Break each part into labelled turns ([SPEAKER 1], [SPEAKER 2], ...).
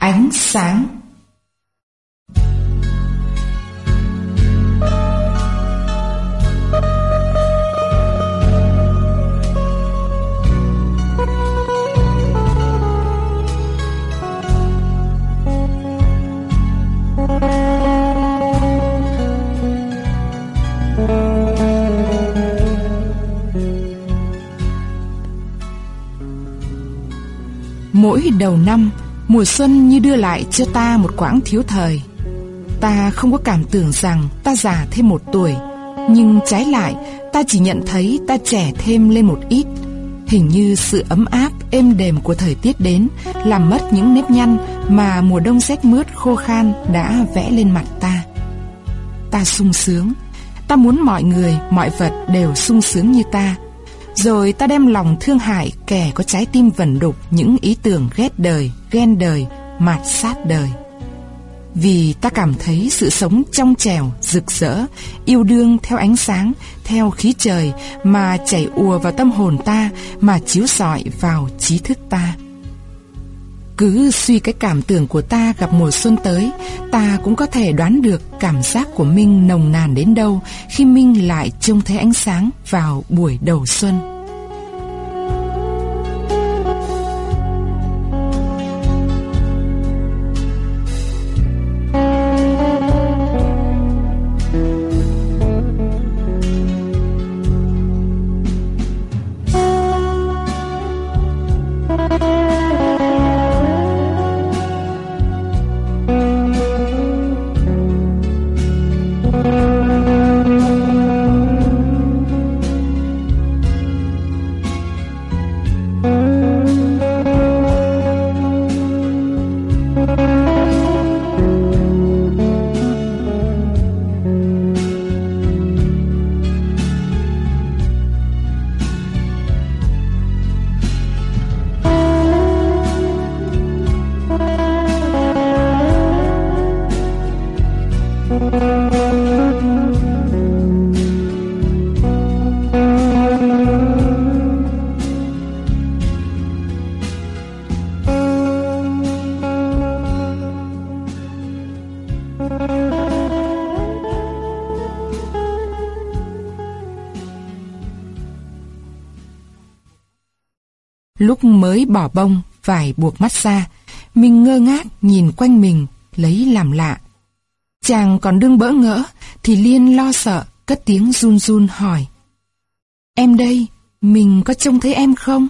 [SPEAKER 1] Ánh sáng. Mỗi đầu năm, mùa xuân như đưa lại cho ta một quãng thiếu thời. Ta không có cảm tưởng rằng ta già thêm một tuổi, nhưng trái lại, ta chỉ nhận thấy ta trẻ thêm lên một ít. Hình như sự ấm áp, êm đềm của thời tiết đến, làm mất những nếp nhăn mà mùa đông rét mướt khô khan đã vẽ lên mặt ta. Ta sung sướng, ta muốn mọi người, mọi vật đều sung sướng như ta, rồi ta đem lòng thương hại kẻ có trái tim vẩn đục những ý tưởng ghét đời, ghen đời, mạt sát đời. Vì ta cảm thấy sự sống trong trẻo, rực rỡ, yêu đương theo ánh sáng, theo khí trời mà chảy ùa vào tâm hồn ta, mà chiếu rọi vào trí thức ta. Cứ suy cái cảm tưởng của ta gặp mùa xuân tới, ta cũng có thể đoán được cảm giác của Minh nồng nàn đến đâu khi Minh lại trông thấy ánh sáng vào buổi đầu xuân. Lúc mới bỏ bông, vải buộc mắt ra, mình ngơ ngác nhìn quanh mình, lấy làm lạ. Chàng còn đương bỡ ngỡ, thì Liên lo sợ, cất tiếng run run hỏi. Em đây, mình có trông thấy em không?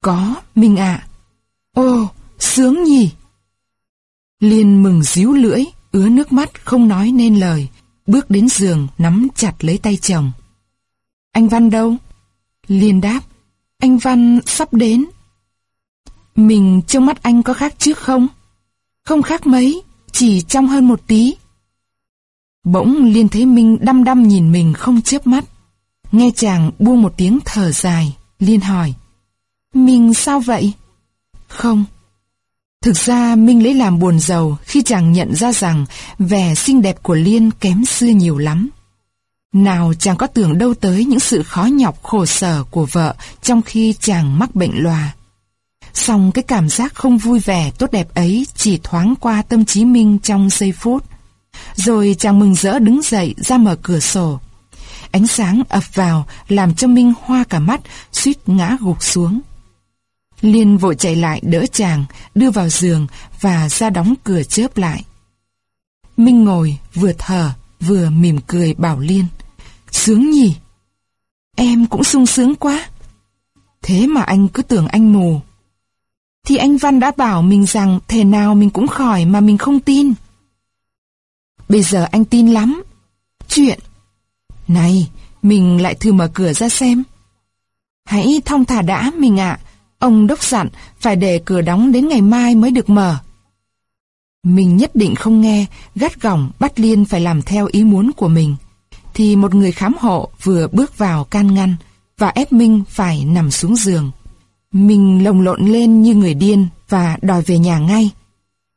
[SPEAKER 1] Có, mình ạ. Ồ, sướng nhỉ? Liên mừng díu lưỡi, ứa nước mắt không nói nên lời, bước đến giường nắm chặt lấy tay chồng. Anh Văn đâu? Liên đáp, anh Văn sắp đến. Mình trong mắt anh có khác trước không? Không khác mấy, chỉ trong hơn một tí. Bỗng Liên thấy Minh đăm đăm nhìn mình không chớp mắt. Nghe chàng buông một tiếng thở dài, Liên hỏi. Mình sao vậy? Không. Thực ra Minh lấy làm buồn giàu khi chàng nhận ra rằng vẻ xinh đẹp của Liên kém xưa nhiều lắm. Nào chàng có tưởng đâu tới những sự khó nhọc khổ sở của vợ trong khi chàng mắc bệnh loà? Xong cái cảm giác không vui vẻ tốt đẹp ấy chỉ thoáng qua tâm trí Minh trong giây phút. Rồi chàng mừng rỡ đứng dậy ra mở cửa sổ. Ánh sáng ập vào làm cho Minh hoa cả mắt, suýt ngã gục xuống. Liên vội chạy lại đỡ chàng, đưa vào giường và ra đóng cửa chớp lại. Minh ngồi, vừa thở, vừa mỉm cười bảo Liên. Sướng nhỉ? Em cũng sung sướng quá. Thế mà anh cứ tưởng anh mù. Thì anh Văn đã bảo mình rằng thể nào mình cũng khỏi mà mình không tin. Bây giờ anh tin lắm. Chuyện. Này, mình lại thử mở cửa ra xem. Hãy thong thả đã mình ạ. Ông đốc dặn phải để cửa đóng đến ngày mai mới được mở. Mình nhất định không nghe, gắt gỏng bắt Liên phải làm theo ý muốn của mình thì một người khám hộ vừa bước vào can ngăn và ép Minh phải nằm xuống giường. mình lồng lộn lên như người điên và đòi về nhà ngay.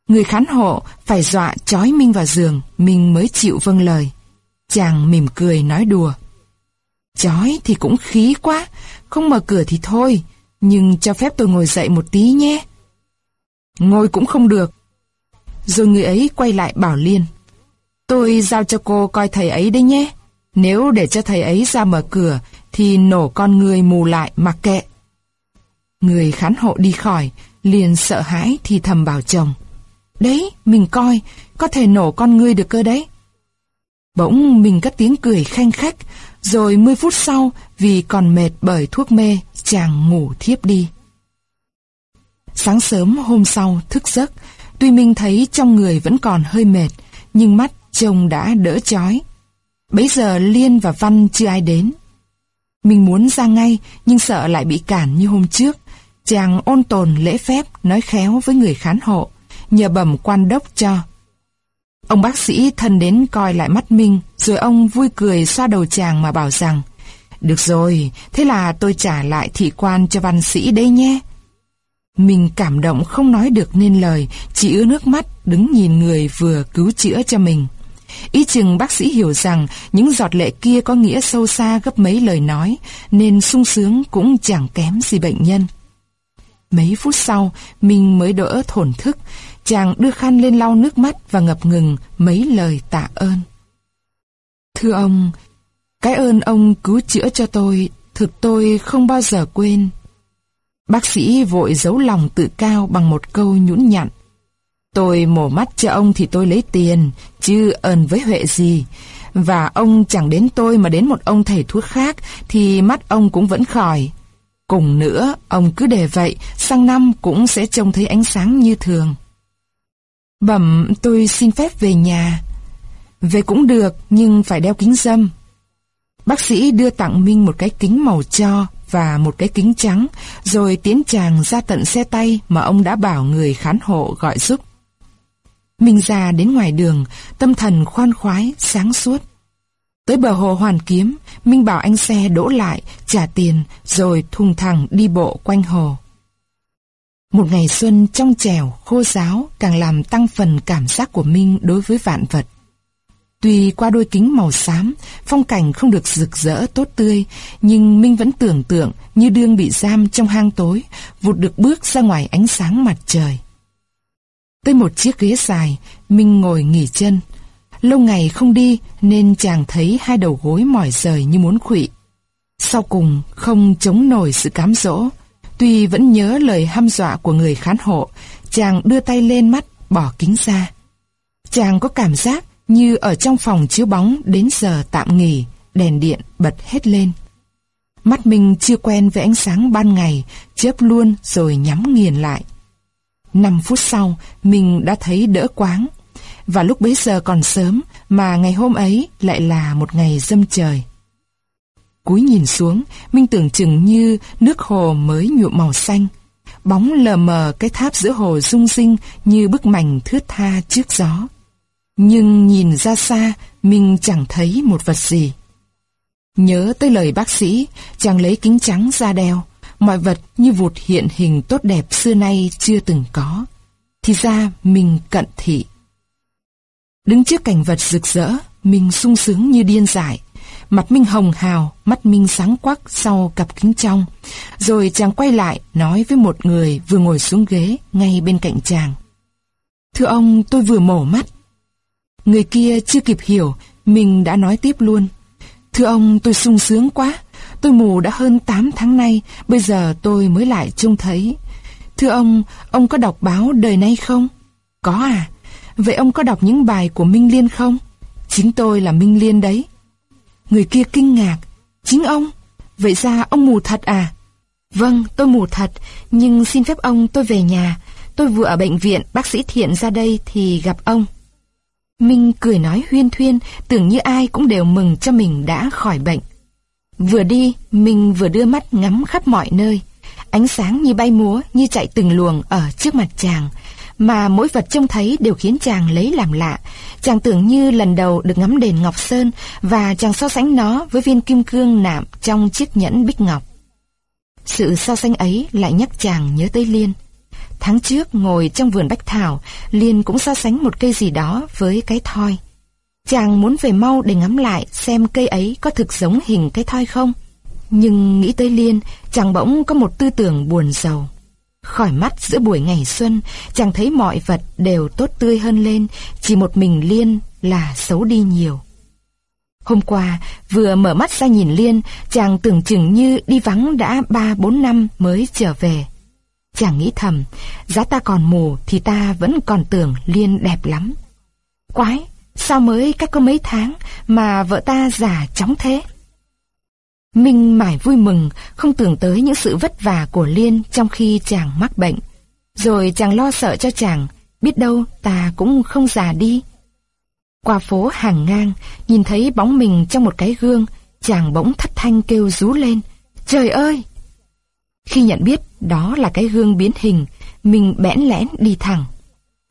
[SPEAKER 1] Người khán hộ phải dọa trói Minh vào giường, Minh mới chịu vâng lời. Chàng mỉm cười nói đùa. Chói thì cũng khí quá, không mở cửa thì thôi, nhưng cho phép tôi ngồi dậy một tí nhé. Ngồi cũng không được, rồi người ấy quay lại bảo Liên. Tôi giao cho cô coi thầy ấy đấy nhé. Nếu để cho thầy ấy ra mở cửa, thì nổ con người mù lại mặc kệ. Người khán hộ đi khỏi, liền sợ hãi thì thầm bảo chồng. Đấy, mình coi, có thể nổ con ngươi được cơ đấy. Bỗng mình cất tiếng cười khanh khách, rồi 10 phút sau, vì còn mệt bởi thuốc mê, chàng ngủ thiếp đi. Sáng sớm hôm sau thức giấc, tuy Minh thấy trong người vẫn còn hơi mệt, nhưng mắt trông đã đỡ chói. Bấy giờ Liên và Văn chưa ai đến. Mình muốn ra ngay, nhưng sợ lại bị cản như hôm trước. Chàng ôn tồn lễ phép, nói khéo với người khán hộ, nhờ bẩm quan đốc cho. Ông bác sĩ thân đến coi lại mắt Minh, rồi ông vui cười xoa đầu chàng mà bảo rằng, được rồi, thế là tôi trả lại thị quan cho văn sĩ đấy nhé. Mình cảm động không nói được nên lời, chỉ ứa nước mắt đứng nhìn người vừa cứu chữa cho mình. Ý chừng bác sĩ hiểu rằng những giọt lệ kia có nghĩa sâu xa gấp mấy lời nói, nên sung sướng cũng chẳng kém gì bệnh nhân. Mấy phút sau, mình mới đỡ thổn thức, chàng đưa khăn lên lau nước mắt và ngập ngừng mấy lời tạ ơn. Thưa ông, cái ơn ông cứu chữa cho tôi, thực tôi không bao giờ quên. Bác sĩ vội giấu lòng tự cao bằng một câu nhũn nhặn. Tôi mổ mắt cho ông thì tôi lấy tiền, chứ ơn với Huệ gì. Và ông chẳng đến tôi mà đến một ông thầy thuốc khác thì mắt ông cũng vẫn khỏi. Cùng nữa, ông cứ để vậy, sang năm cũng sẽ trông thấy ánh sáng như thường. Bẩm, tôi xin phép về nhà. Về cũng được, nhưng phải đeo kính dâm. Bác sĩ đưa tặng Minh một cái kính màu cho và một cái kính trắng, rồi tiến chàng ra tận xe tay mà ông đã bảo người khán hộ gọi giúp. Minh ra đến ngoài đường, tâm thần khoan khoái, sáng suốt. Tới bờ hồ Hoàn Kiếm, Minh bảo anh xe đỗ lại, trả tiền, rồi thùng thẳng đi bộ quanh hồ. Một ngày xuân trong trẻo, khô giáo càng làm tăng phần cảm giác của Minh đối với vạn vật. Tuy qua đôi kính màu xám, phong cảnh không được rực rỡ tốt tươi, nhưng Minh vẫn tưởng tượng như đương bị giam trong hang tối, vụt được bước ra ngoài ánh sáng mặt trời. Tới một chiếc ghế dài, Minh ngồi nghỉ chân. Lâu ngày không đi nên chàng thấy hai đầu gối mỏi rời như muốn khụy. Sau cùng không chống nổi sự cám dỗ. Tuy vẫn nhớ lời hăm dọa của người khán hộ, chàng đưa tay lên mắt, bỏ kính ra. Chàng có cảm giác như ở trong phòng chiếu bóng đến giờ tạm nghỉ, đèn điện bật hết lên. Mắt mình chưa quen với ánh sáng ban ngày, chớp luôn rồi nhắm nghiền lại. Năm phút sau, mình đã thấy đỡ quáng. Và lúc bấy giờ còn sớm, mà ngày hôm ấy lại là một ngày dâm trời. Cúi nhìn xuống, mình tưởng chừng như nước hồ mới nhuộm màu xanh. Bóng lờ mờ cái tháp giữa hồ rung rinh như bức mảnh thướt tha trước gió. Nhưng nhìn ra xa, mình chẳng thấy một vật gì. Nhớ tới lời bác sĩ, chàng lấy kính trắng ra đeo. Mọi vật như vụt hiện hình tốt đẹp xưa nay chưa từng có. Thì ra mình cận thị. Đứng trước cảnh vật rực rỡ, mình sung sướng như điên dại. Mặt Minh hồng hào, mắt Minh sáng quắc sau cặp kính trong. Rồi chàng quay lại nói với một người vừa ngồi xuống ghế ngay bên cạnh chàng. Thưa ông, tôi vừa mổ mắt. Người kia chưa kịp hiểu, mình đã nói tiếp luôn. Thưa ông, tôi sung sướng quá. Tôi mù đã hơn 8 tháng nay, bây giờ tôi mới lại trông thấy. Thưa ông, ông có đọc báo đời nay không? Có à? Vậy ông có đọc những bài của Minh Liên không? Chính tôi là Minh Liên đấy. Người kia kinh ngạc. Chính ông? Vậy ra ông mù thật à? Vâng, tôi mù thật, nhưng xin phép ông tôi về nhà. Tôi vừa ở bệnh viện, bác sĩ Thiện ra đây thì gặp ông. Minh cười nói huyên thuyên, tưởng như ai cũng đều mừng cho mình đã khỏi bệnh. Vừa đi, Minh vừa đưa mắt ngắm khắp mọi nơi. Ánh sáng như bay múa, như chạy từng luồng ở trước mặt chàng. Mà mỗi vật trông thấy đều khiến chàng lấy làm lạ. Chàng tưởng như lần đầu được ngắm đền Ngọc Sơn và chàng so sánh nó với viên kim cương nạm trong chiếc nhẫn bích ngọc. Sự so sánh ấy lại nhắc chàng nhớ tới Liên. Tháng trước ngồi trong vườn bách thảo, Liên cũng so sánh một cây gì đó với cái thoi. Chàng muốn về mau để ngắm lại xem cây ấy có thực giống hình cái thoi không. Nhưng nghĩ tới Liên, chàng bỗng có một tư tưởng buồn giàu. Khỏi mắt giữa buổi ngày xuân, chàng thấy mọi vật đều tốt tươi hơn lên, chỉ một mình Liên là xấu đi nhiều. Hôm qua, vừa mở mắt ra nhìn Liên, chàng tưởng chừng như đi vắng đã ba bốn năm mới trở về. Chàng nghĩ thầm, giá ta còn mù thì ta vẫn còn tưởng Liên đẹp lắm. Quái, sao mới cách có mấy tháng mà vợ ta già chóng thế? Minh mải vui mừng, không tưởng tới những sự vất vả của Liên trong khi chàng mắc bệnh. Rồi chàng lo sợ cho chàng, biết đâu ta cũng không già đi. Qua phố hàng ngang, nhìn thấy bóng mình trong một cái gương, chàng bỗng thất thanh kêu rú lên. Trời ơi! Khi nhận biết đó là cái gương biến hình, mình bẽn lẽn đi thẳng.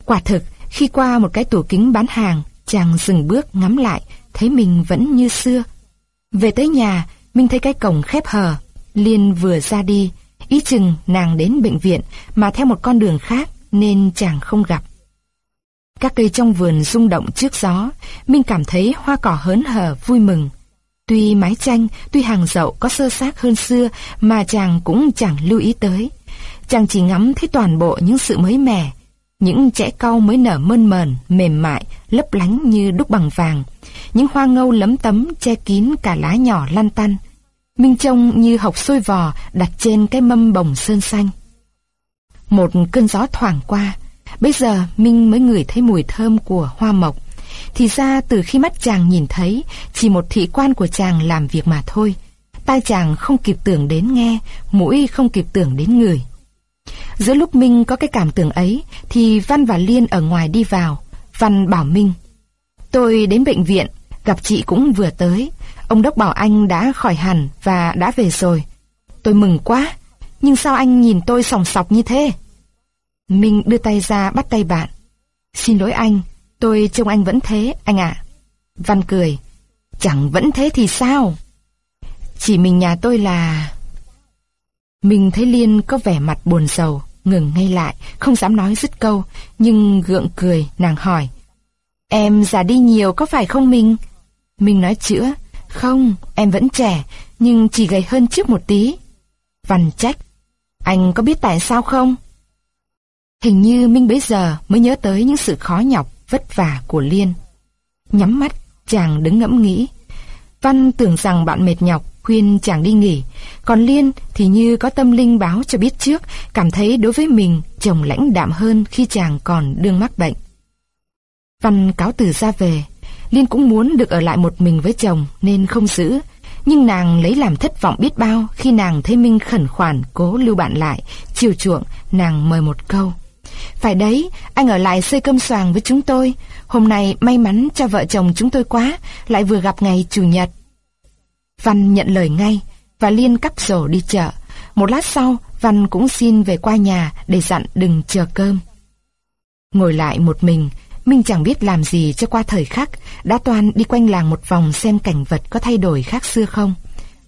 [SPEAKER 1] Quả thực, khi qua một cái tủ kính bán hàng, chàng dừng bước ngắm lại, thấy mình vẫn như xưa. Về tới nhà, mình thấy cái cổng khép hờ, Liên vừa ra đi, ý chừng nàng đến bệnh viện mà theo một con đường khác nên chàng không gặp. Các cây trong vườn rung động trước gió, Minh cảm thấy hoa cỏ hớn hở vui mừng. Tuy mái tranh, tuy hàng dậu có sơ xác hơn xưa mà chàng cũng chẳng lưu ý tới. Chàng chỉ ngắm thấy toàn bộ những sự mới mẻ, những trẻ cau mới nở mơn mờn, mềm mại, lấp lánh như đúc bằng vàng. Những hoa ngâu lấm tấm che kín cả lá nhỏ lăn tăn. Minh trông như hộc sôi vò đặt trên cái mâm bồng sơn xanh. Một cơn gió thoảng qua, bây giờ Minh mới ngửi thấy mùi thơm của hoa mộc. Thì ra từ khi mắt chàng nhìn thấy, chỉ một thị quan của chàng làm việc mà thôi. Tai chàng không kịp tưởng đến nghe, mũi không kịp tưởng đến người. Giữa lúc Minh có cái cảm tưởng ấy, thì Văn và Liên ở ngoài đi vào. Văn bảo Minh, tôi đến bệnh viện, gặp chị cũng vừa tới. Ông Đốc bảo anh đã khỏi hẳn và đã về rồi. Tôi mừng quá, nhưng sao anh nhìn tôi sòng sọc như thế? Minh đưa tay ra bắt tay bạn. Xin lỗi anh, tôi trông anh vẫn thế, anh ạ. Văn cười, chẳng vẫn thế thì sao? Chỉ mình nhà tôi là... Mình thấy Liên có vẻ mặt buồn sầu, ngừng ngay lại, không dám nói dứt câu, nhưng gượng cười, nàng hỏi. Em già đi nhiều có phải không Minh? Minh nói chữa, không, em vẫn trẻ, nhưng chỉ gầy hơn trước một tí. Văn trách, anh có biết tại sao không? Hình như Minh bấy giờ mới nhớ tới những sự khó nhọc, vất vả của Liên. Nhắm mắt, chàng đứng ngẫm nghĩ. Văn tưởng rằng bạn mệt nhọc, khuyên chàng đi nghỉ. Còn Liên thì như có tâm linh báo cho biết trước, cảm thấy đối với mình chồng lãnh đạm hơn khi chàng còn đương mắc bệnh. Văn cáo từ ra về, Liên cũng muốn được ở lại một mình với chồng nên không giữ. Nhưng nàng lấy làm thất vọng biết bao khi nàng thấy Minh khẩn khoản cố lưu bạn lại, chiều chuộng, nàng mời một câu. Phải đấy, anh ở lại xây cơm xoàng với chúng tôi. Hôm nay may mắn cho vợ chồng chúng tôi quá, lại vừa gặp ngày Chủ nhật. Văn nhận lời ngay, và Liên cắp rổ đi chợ. Một lát sau, Văn cũng xin về qua nhà để dặn đừng chờ cơm. Ngồi lại một mình, Minh chẳng biết làm gì cho qua thời khắc, đã toan đi quanh làng một vòng xem cảnh vật có thay đổi khác xưa không.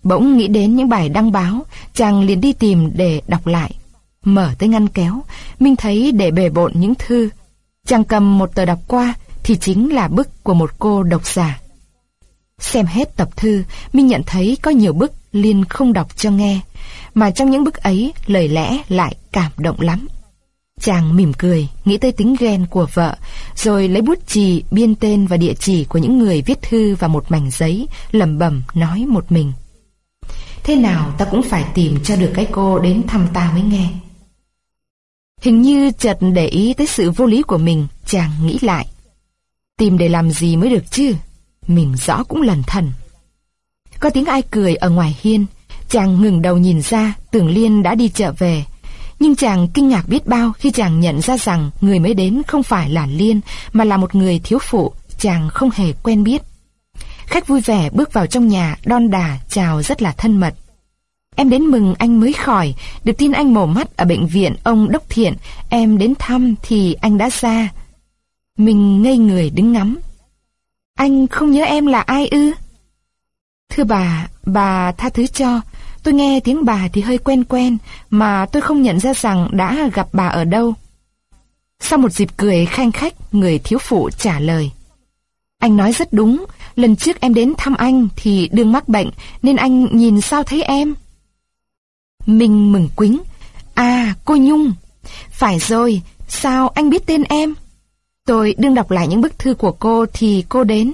[SPEAKER 1] Bỗng nghĩ đến những bài đăng báo, chàng liền đi tìm để đọc lại. Mở tới ngăn kéo, Minh thấy để bề bộn những thư. Chàng cầm một tờ đọc qua thì chính là bức của một cô độc giả. Xem hết tập thư, Minh nhận thấy có nhiều bức Liên không đọc cho nghe, mà trong những bức ấy lời lẽ lại cảm động lắm. Chàng mỉm cười, nghĩ tới tính ghen của vợ, rồi lấy bút chì biên tên và địa chỉ của những người viết thư vào một mảnh giấy, lẩm bẩm nói một mình. Thế nào ta cũng phải tìm cho được cái cô đến thăm ta mới nghe. Hình như chợt để ý tới sự vô lý của mình, chàng nghĩ lại. Tìm để làm gì mới được chứ? Mình rõ cũng lần thần. Có tiếng ai cười ở ngoài hiên, chàng ngừng đầu nhìn ra, tưởng Liên đã đi chợ về. Nhưng chàng kinh ngạc biết bao khi chàng nhận ra rằng người mới đến không phải là Liên, mà là một người thiếu phụ, chàng không hề quen biết. Khách vui vẻ bước vào trong nhà, đon đà, chào rất là thân mật. Em đến mừng anh mới khỏi, được tin anh mổ mắt ở bệnh viện ông Đốc Thiện, em đến thăm thì anh đã ra. Mình ngây người đứng ngắm. Anh không nhớ em là ai ư? Thưa bà, bà tha thứ cho, tôi nghe tiếng bà thì hơi quen quen, mà tôi không nhận ra rằng đã gặp bà ở đâu. Sau một dịp cười khanh khách, người thiếu phụ trả lời. Anh nói rất đúng, lần trước em đến thăm anh thì đương mắc bệnh, nên anh nhìn sao thấy em? Minh mừng quính. À, cô Nhung. Phải rồi, sao anh biết tên em? Tôi đương đọc lại những bức thư của cô thì cô đến.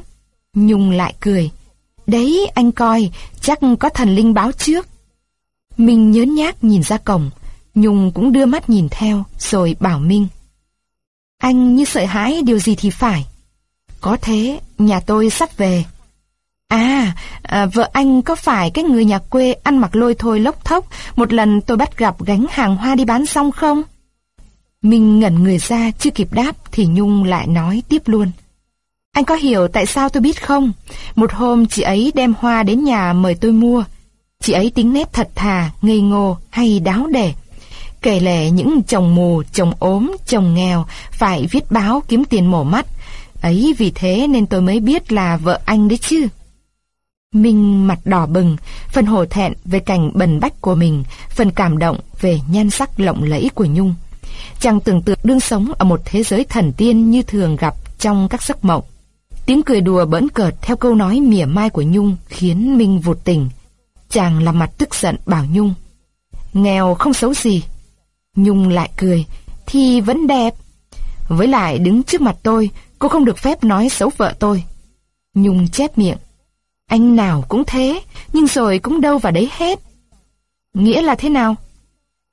[SPEAKER 1] Nhung lại cười. Đấy, anh coi, chắc có thần linh báo trước. Minh nhớn nhác nhìn ra cổng. Nhung cũng đưa mắt nhìn theo, rồi bảo Minh. Anh như sợ hãi điều gì thì phải. Có thế, nhà tôi sắp về. À, à, vợ anh có phải cái người nhà quê ăn mặc lôi thôi lốc thốc một lần tôi bắt gặp gánh hàng hoa đi bán xong không? Minh ngẩn người ra chưa kịp đáp thì Nhung lại nói tiếp luôn. Anh có hiểu tại sao tôi biết không? Một hôm chị ấy đem hoa đến nhà mời tôi mua. Chị ấy tính nét thật thà, ngây ngô hay đáo để. Kể lể những chồng mù, chồng ốm, chồng nghèo phải viết báo kiếm tiền mổ mắt. Ấy vì thế nên tôi mới biết là vợ anh đấy chứ. Minh mặt đỏ bừng, phần hổ thẹn về cảnh bần bách của mình, phần cảm động về nhan sắc lộng lẫy của Nhung. Chàng tưởng tượng đương sống ở một thế giới thần tiên như thường gặp trong các giấc mộng. Tiếng cười đùa bỡn cợt theo câu nói mỉa mai của Nhung khiến Minh vụt tỉnh. Chàng làm mặt tức giận bảo Nhung. Nghèo không xấu gì. Nhung lại cười. Thì vẫn đẹp. Với lại đứng trước mặt tôi, cô không được phép nói xấu vợ tôi. Nhung chép miệng. Anh nào cũng thế, nhưng rồi cũng đâu vào đấy hết. Nghĩa là thế nào?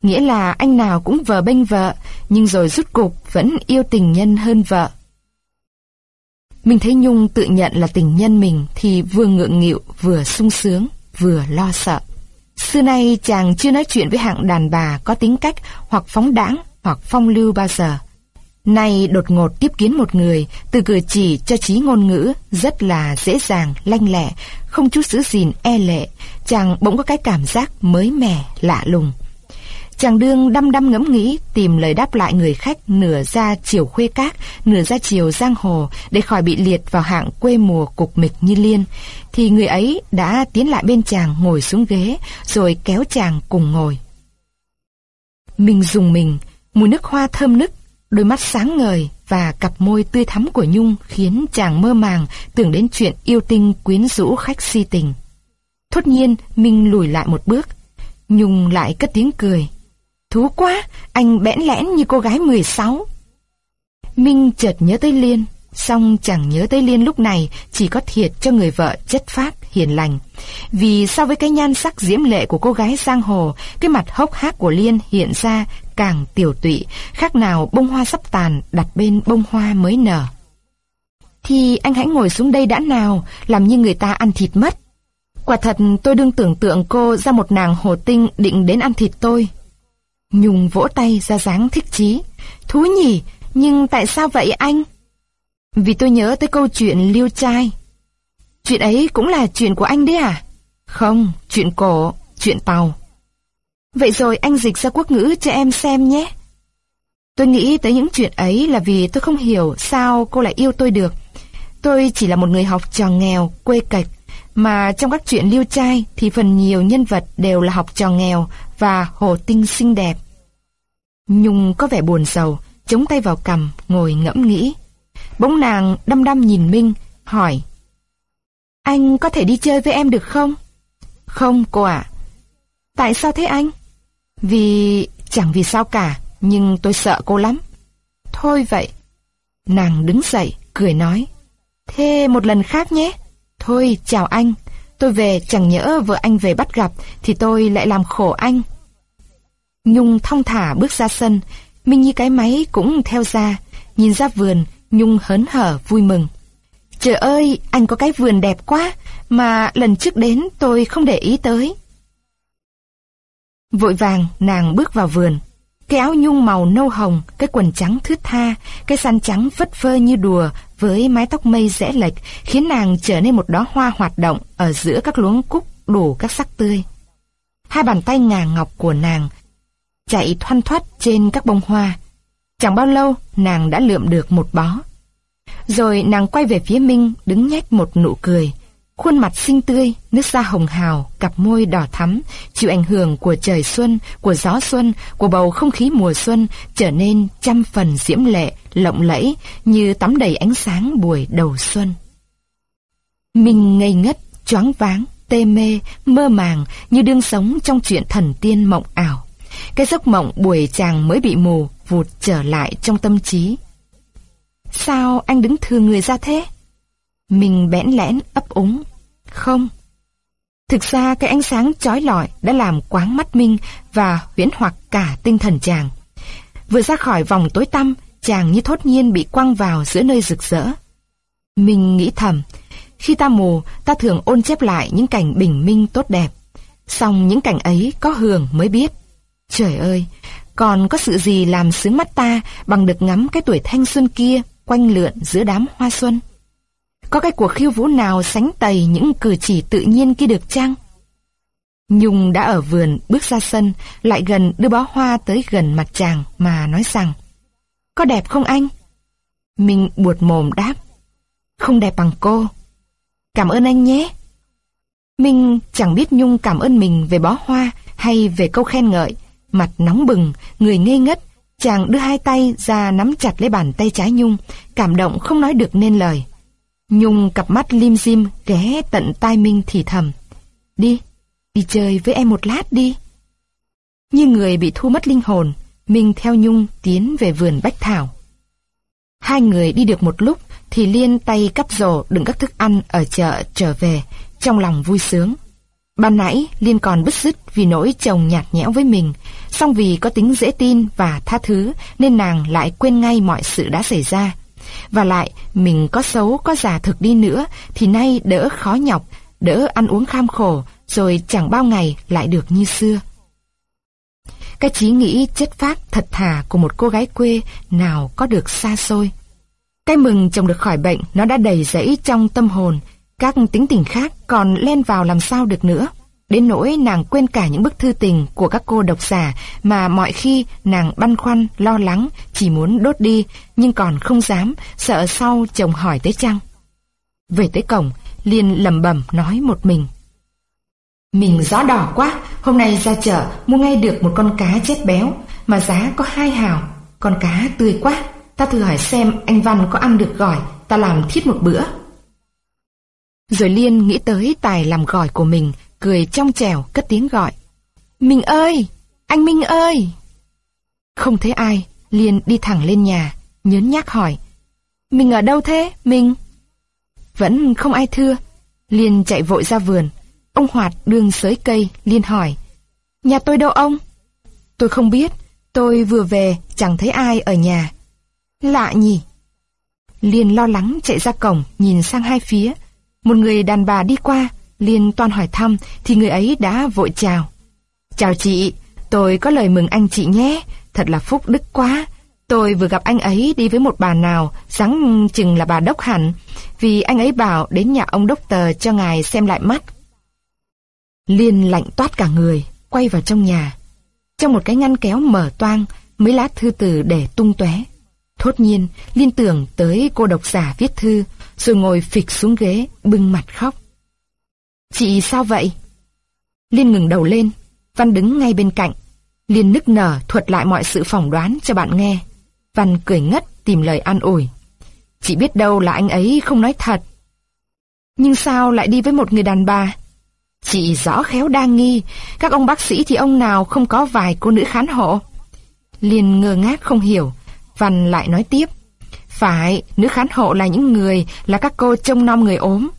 [SPEAKER 1] Nghĩa là anh nào cũng vờ bênh vợ, nhưng rồi rút cục vẫn yêu tình nhân hơn vợ. Mình thấy Nhung tự nhận là tình nhân mình thì vừa ngượng nghịu, vừa sung sướng, vừa lo sợ. Xưa nay chàng chưa nói chuyện với hạng đàn bà có tính cách hoặc phóng đãng hoặc phong lưu bao giờ. Nay đột ngột tiếp kiến một người, từ cử chỉ cho trí ngôn ngữ, rất là dễ dàng, lanh lẹ, không chút giữ gìn e lệ, chàng bỗng có cái cảm giác mới mẻ, lạ lùng. Chàng đương đăm đăm ngẫm nghĩ tìm lời đáp lại người khách nửa ra chiều khuê cát, nửa ra chiều giang hồ để khỏi bị liệt vào hạng quê mùa cục mịch như liên. Thì người ấy đã tiến lại bên chàng ngồi xuống ghế rồi kéo chàng cùng ngồi. Mình dùng mình, mùi nước hoa thơm nức, đôi mắt sáng ngời và cặp môi tươi thắm của Nhung khiến chàng mơ màng tưởng đến chuyện yêu tinh quyến rũ khách si tình. Thốt nhiên, Minh lùi lại một bước. Nhung lại cất tiếng cười. Thú quá, anh bẽn lẽn như cô gái 16. Minh chợt nhớ tới Liên, song chẳng nhớ tới Liên lúc này chỉ có thiệt cho người vợ chất phát, hiền lành. Vì so với cái nhan sắc diễm lệ của cô gái giang hồ, cái mặt hốc hác của Liên hiện ra càng tiểu tụy, khác nào bông hoa sắp tàn đặt bên bông hoa mới nở. Thì anh hãy ngồi xuống đây đã nào, làm như người ta ăn thịt mất. Quả thật tôi đương tưởng tượng cô ra một nàng hồ tinh định đến ăn thịt tôi. Nhung vỗ tay ra dáng thích chí. Thú nhỉ, nhưng tại sao vậy anh? Vì tôi nhớ tới câu chuyện liêu trai. Chuyện ấy cũng là chuyện của anh đấy à? Không, chuyện cổ, chuyện tàu. Vậy rồi anh dịch ra quốc ngữ cho em xem nhé. Tôi nghĩ tới những chuyện ấy là vì tôi không hiểu sao cô lại yêu tôi được. Tôi chỉ là một người học trò nghèo, quê cạch, mà trong các chuyện liêu trai thì phần nhiều nhân vật đều là học trò nghèo và hồ tinh xinh đẹp. Nhung có vẻ buồn sầu, chống tay vào cằm, ngồi ngẫm nghĩ. Bỗng nàng đăm đăm nhìn Minh, hỏi. Anh có thể đi chơi với em được không? Không, cô ạ. Tại sao thế anh? Vì... chẳng vì sao cả, nhưng tôi sợ cô lắm. Thôi vậy. Nàng đứng dậy, cười nói. Thế một lần khác nhé. Thôi, chào anh. Tôi về chẳng nhỡ vợ anh về bắt gặp thì tôi lại làm khổ anh. Nhung thong thả bước ra sân, Minh Nhi cái máy cũng theo ra, nhìn ra vườn, Nhung hớn hở vui mừng. Trời ơi, anh có cái vườn đẹp quá, mà lần trước đến tôi không để ý tới. Vội vàng, nàng bước vào vườn. Cái áo nhung màu nâu hồng, cái quần trắng thướt tha, cái xanh trắng phất phơ như đùa với mái tóc mây rẽ lệch khiến nàng trở nên một đóa hoa hoạt động ở giữa các luống cúc đủ các sắc tươi. Hai bàn tay ngà ngọc của nàng chạy thoăn thoắt trên các bông hoa. Chẳng bao lâu, nàng đã lượm được một bó. Rồi nàng quay về phía Minh, đứng nhếch một nụ cười. Khuôn mặt xinh tươi, nước da hồng hào, cặp môi đỏ thắm, chịu ảnh hưởng của trời xuân, của gió xuân, của bầu không khí mùa xuân, trở nên trăm phần diễm lệ, lộng lẫy, như tắm đầy ánh sáng buổi đầu xuân. Mình ngây ngất, choáng váng, tê mê, mơ màng như đương sống trong chuyện thần tiên mộng ảo. Cái giấc mộng buổi chàng mới bị mù vụt trở lại trong tâm trí. Sao anh đứng thừa người ra thế? Mình bẽn lẽn ấp úng. Không. Thực ra cái ánh sáng chói lọi đã làm quáng mắt Minh và huyễn hoặc cả tinh thần chàng. Vừa ra khỏi vòng tối tăm, chàng như thốt nhiên bị quăng vào giữa nơi rực rỡ. Mình nghĩ thầm, khi ta mù, ta thường ôn chép lại những cảnh bình minh tốt đẹp. Xong những cảnh ấy có hưởng mới biết. Trời ơi, còn có sự gì làm sướng mắt ta bằng được ngắm cái tuổi thanh xuân kia quanh lượn giữa đám hoa xuân? Có cái cuộc khiêu vũ nào sánh tày những cử chỉ tự nhiên kia được chăng? Nhung đã ở vườn bước ra sân, lại gần đưa bó hoa tới gần mặt chàng mà nói rằng Có đẹp không anh? Mình buột mồm đáp Không đẹp bằng cô. Cảm ơn anh nhé. Minh chẳng biết Nhung cảm ơn mình về bó hoa hay về câu khen ngợi. Mặt nóng bừng, người ngây ngất, chàng đưa hai tay ra nắm chặt lấy bàn tay trái Nhung, cảm động không nói được nên lời. Nhung cặp mắt lim dim ghé tận tai Minh thì thầm. Đi, đi chơi với em một lát đi. Như người bị thu mất linh hồn, Minh theo Nhung tiến về vườn Bách Thảo. Hai người đi được một lúc thì Liên tay cắp rổ đựng các thức ăn ở chợ trở về, trong lòng vui sướng. Ban nãy Liên còn bứt rứt vì nỗi chồng nhạt nhẽo với mình, song vì có tính dễ tin và tha thứ nên nàng lại quên ngay mọi sự đã xảy ra. Và lại, mình có xấu có già thực đi nữa thì nay đỡ khó nhọc, đỡ ăn uống kham khổ, rồi chẳng bao ngày lại được như xưa. Cái trí nghĩ chất phác thật thà của một cô gái quê nào có được xa xôi. Cái mừng chồng được khỏi bệnh nó đã đầy rẫy trong tâm hồn, các tính tình khác còn len vào làm sao được nữa. Đến nỗi nàng quên cả những bức thư tình của các cô độc giả mà mọi khi nàng băn khoăn, lo lắng, chỉ muốn đốt đi, nhưng còn không dám, sợ sau chồng hỏi tới chăng. Về tới cổng, Liên lầm bẩm nói một mình. Mình rõ đỏ quá, hôm nay ra chợ mua ngay được một con cá chết béo, mà giá có hai hào, con cá tươi quá. Ta thử hỏi xem anh Văn có ăn được gỏi, ta làm thiết một bữa. Rồi Liên nghĩ tới tài làm gỏi của mình, cười trong trèo cất tiếng gọi. Minh ơi! Anh Minh ơi! Không thấy ai, liền đi thẳng lên nhà, nhớn nhác hỏi. Mình ở đâu thế, Minh? Vẫn không ai thưa. liền chạy vội ra vườn. Ông Hoạt đương sới cây, liền hỏi. Nhà tôi đâu ông? Tôi không biết, tôi vừa về, chẳng thấy ai ở nhà. Lạ nhỉ? liền lo lắng chạy ra cổng, nhìn sang hai phía. Một người đàn bà đi qua, Liên toan hỏi thăm, thì người ấy đã vội chào. Chào chị, tôi có lời mừng anh chị nhé, thật là phúc đức quá. Tôi vừa gặp anh ấy đi với một bà nào, sáng chừng là bà đốc hẳn, vì anh ấy bảo đến nhà ông đốc tờ cho ngài xem lại mắt. Liên lạnh toát cả người, quay vào trong nhà. Trong một cái ngăn kéo mở toang, mấy lá thư từ để tung tóe. Thốt nhiên, Liên tưởng tới cô độc giả viết thư, rồi ngồi phịch xuống ghế, bưng mặt khóc. Chị sao vậy? Liên ngừng đầu lên, Văn đứng ngay bên cạnh. Liên nức nở thuật lại mọi sự phỏng đoán cho bạn nghe. Văn cười ngất tìm lời an ủi. Chị biết đâu là anh ấy không nói thật. Nhưng sao lại đi với một người đàn bà? Chị rõ khéo đa nghi, các ông bác sĩ thì ông nào không có vài cô nữ khán hộ. Liên ngơ ngác không hiểu, Văn lại nói tiếp. Phải, nữ khán hộ là những người, là các cô trông nom người ốm.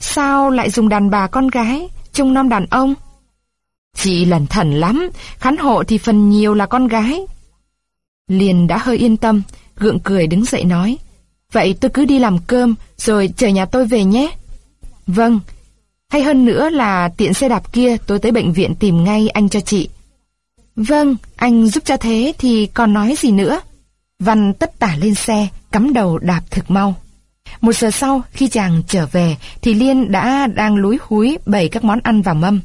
[SPEAKER 1] Sao lại dùng đàn bà con gái, trông nom đàn ông? Chị lẩn thẩn lắm, khán hộ thì phần nhiều là con gái. Liền đã hơi yên tâm, gượng cười đứng dậy nói. Vậy tôi cứ đi làm cơm, rồi chờ nhà tôi về nhé. Vâng, hay hơn nữa là tiện xe đạp kia tôi tới bệnh viện tìm ngay anh cho chị. Vâng, anh giúp cho thế thì còn nói gì nữa. Văn tất tả lên xe, cắm đầu đạp thực mau. Một giờ sau, khi chàng trở về, thì Liên đã đang lúi húi bày các món ăn vào mâm.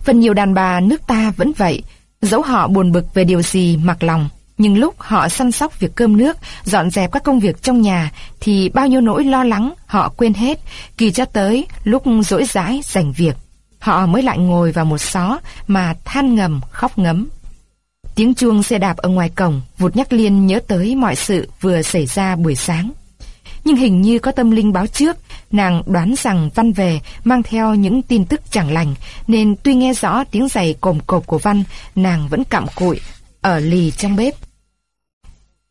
[SPEAKER 1] Phần nhiều đàn bà nước ta vẫn vậy, dẫu họ buồn bực về điều gì mặc lòng. Nhưng lúc họ săn sóc việc cơm nước, dọn dẹp các công việc trong nhà, thì bao nhiêu nỗi lo lắng họ quên hết, kỳ cho tới lúc rỗi rãi dành việc. Họ mới lại ngồi vào một xó mà than ngầm khóc ngấm. Tiếng chuông xe đạp ở ngoài cổng vụt nhắc Liên nhớ tới mọi sự vừa xảy ra buổi sáng. Nhưng hình như có tâm linh báo trước nàng đoán rằng Văn về mang theo những tin tức chẳng lành, nên tuy nghe rõ tiếng giày cồm cộp của Văn, nàng vẫn cặm cụi, ở lì trong bếp.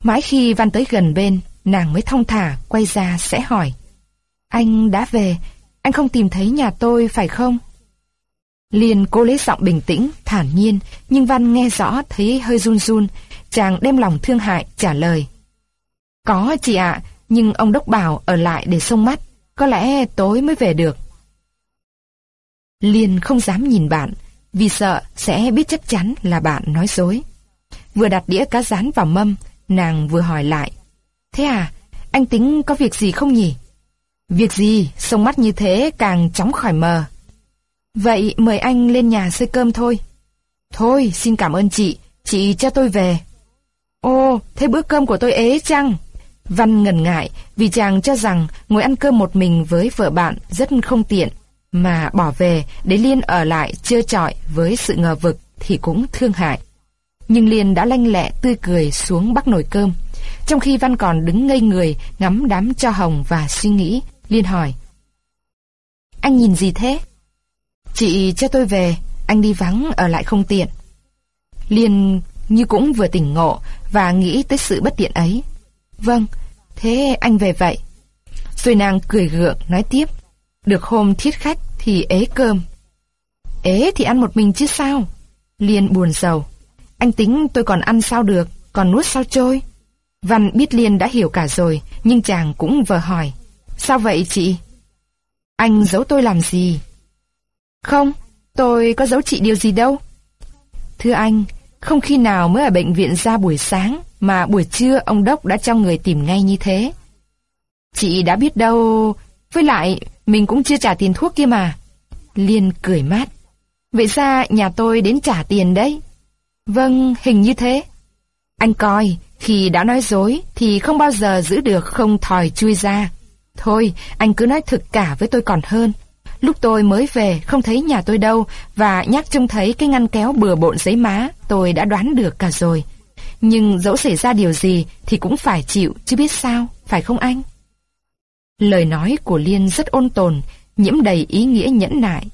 [SPEAKER 1] Mãi khi Văn tới gần bên, nàng mới thong thả quay ra sẽ hỏi. Anh đã về, anh không tìm thấy nhà tôi phải không? Liên cố lấy giọng bình tĩnh, thản nhiên, nhưng Văn nghe rõ thấy hơi run run, chàng đem lòng thương hại trả lời. Có chị ạ, nhưng ông Đốc bảo ở lại để sông mắt, có lẽ tối mới về được. Liên không dám nhìn bạn, vì sợ sẽ biết chắc chắn là bạn nói dối. Vừa đặt đĩa cá rán vào mâm, nàng vừa hỏi lại. Thế à, anh tính có việc gì không nhỉ? Việc gì, sông mắt như thế càng chóng khỏi mờ. Vậy mời anh lên nhà xơi cơm thôi. Thôi, xin cảm ơn chị, chị cho tôi về. Ô, thế bữa cơm của tôi ế chăng? Văn ngần ngại vì chàng cho rằng ngồi ăn cơm một mình với vợ bạn rất không tiện, mà bỏ về để Liên ở lại chơi chọi với sự ngờ vực thì cũng thương hại. Nhưng Liên đã lanh lẹ tươi cười xuống bắt nồi cơm. Trong khi Văn còn đứng ngây người ngắm đám cho hồng và suy nghĩ, Liên hỏi. Anh nhìn gì thế? Chị cho tôi về, anh đi vắng ở lại không tiện. Liên như cũng vừa tỉnh ngộ và nghĩ tới sự bất tiện ấy. Vâng, thế anh về vậy. Rồi nàng cười gượng nói tiếp. Được hôm thiết khách thì ế cơm. Ế thì ăn một mình chứ sao? Liên buồn sầu. Anh tính tôi còn ăn sao được, còn nuốt sao trôi? Văn biết Liên đã hiểu cả rồi, nhưng chàng cũng vờ hỏi. Sao vậy chị? Anh giấu tôi làm gì? Không, tôi có giấu chị điều gì đâu. Thưa anh, không khi nào mới ở bệnh viện ra buổi sáng mà buổi trưa ông Đốc đã cho người tìm ngay như thế. Chị đã biết đâu, với lại mình cũng chưa trả tiền thuốc kia mà. Liên cười mát. Vậy ra nhà tôi đến trả tiền đấy. Vâng, hình như thế. Anh coi, khi đã nói dối thì không bao giờ giữ được không thòi chui ra. Thôi, anh cứ nói thực cả với tôi còn hơn. Lúc tôi mới về không thấy nhà tôi đâu và nhắc trông thấy cái ngăn kéo bừa bộn giấy má, tôi đã đoán được cả rồi. Nhưng dẫu xảy ra điều gì thì cũng phải chịu chứ biết sao, phải không anh? Lời nói của Liên rất ôn tồn, nhiễm đầy ý nghĩa nhẫn nại.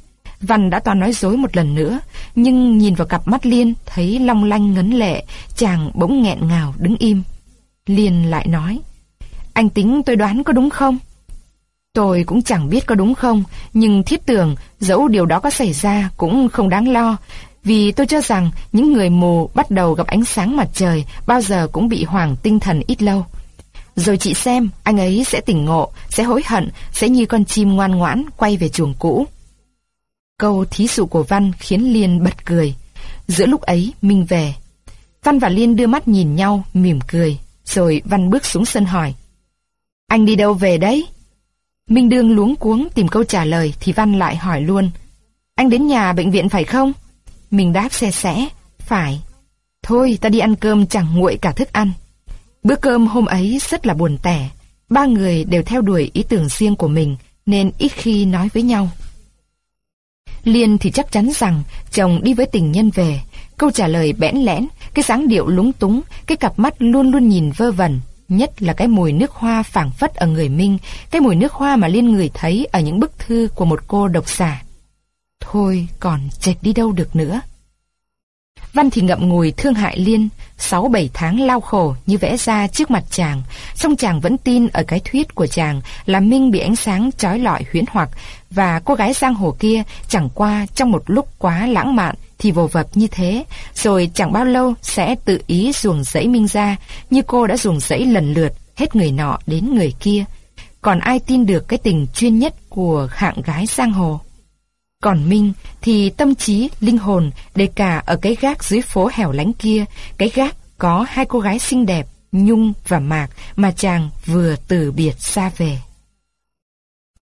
[SPEAKER 1] Văn đã toàn nói dối một lần nữa, nhưng nhìn vào cặp mắt Liên thấy long lanh ngấn lệ, chàng bỗng nghẹn ngào đứng im. Liên lại nói, anh tính tôi đoán có đúng không? Tôi cũng chẳng biết có đúng không, nhưng thiết tưởng dẫu điều đó có xảy ra cũng không đáng lo, vì tôi cho rằng những người mù bắt đầu gặp ánh sáng mặt trời bao giờ cũng bị hoảng tinh thần ít lâu. Rồi chị xem, anh ấy sẽ tỉnh ngộ, sẽ hối hận, sẽ như con chim ngoan ngoãn quay về chuồng cũ. Câu thí dụ của Văn khiến Liên bật cười. Giữa lúc ấy, Minh về. Văn và Liên đưa mắt nhìn nhau, mỉm cười. Rồi Văn bước xuống sân hỏi. Anh đi đâu về đấy? Minh Đương luống cuống tìm câu trả lời thì Văn lại hỏi luôn. Anh đến nhà bệnh viện phải không? Mình đáp xe xẽ. Phải. Thôi ta đi ăn cơm chẳng nguội cả thức ăn. Bữa cơm hôm ấy rất là buồn tẻ. Ba người đều theo đuổi ý tưởng riêng của mình nên ít khi nói với nhau. Liên thì chắc chắn rằng chồng đi với tình nhân về. Câu trả lời bẽn lẽn, cái dáng điệu lúng túng, cái cặp mắt luôn luôn nhìn vơ vẩn, Nhất là cái mùi nước hoa phảng phất ở người Minh, cái mùi nước hoa mà Liên người thấy ở những bức thư của một cô độc giả. Thôi còn chệch đi đâu được nữa. Văn thì ngậm ngùi thương hại Liên, sáu bảy tháng lao khổ như vẽ ra trước mặt chàng, song chàng vẫn tin ở cái thuyết của chàng là Minh bị ánh sáng trói lọi huyễn hoặc và cô gái giang hồ kia chẳng qua trong một lúc quá lãng mạn thì vô vập như thế, rồi chẳng bao lâu sẽ tự ý ruồng rẫy Minh ra, như cô đã ruồng rẫy lần lượt hết người nọ đến người kia. Còn ai tin được cái tình chuyên nhất của hạng gái giang hồ? Còn Minh thì tâm trí, linh hồn đề cả ở cái gác dưới phố hẻo lánh kia, cái gác có hai cô gái xinh đẹp, Nhung và Mạc mà chàng vừa từ biệt xa về.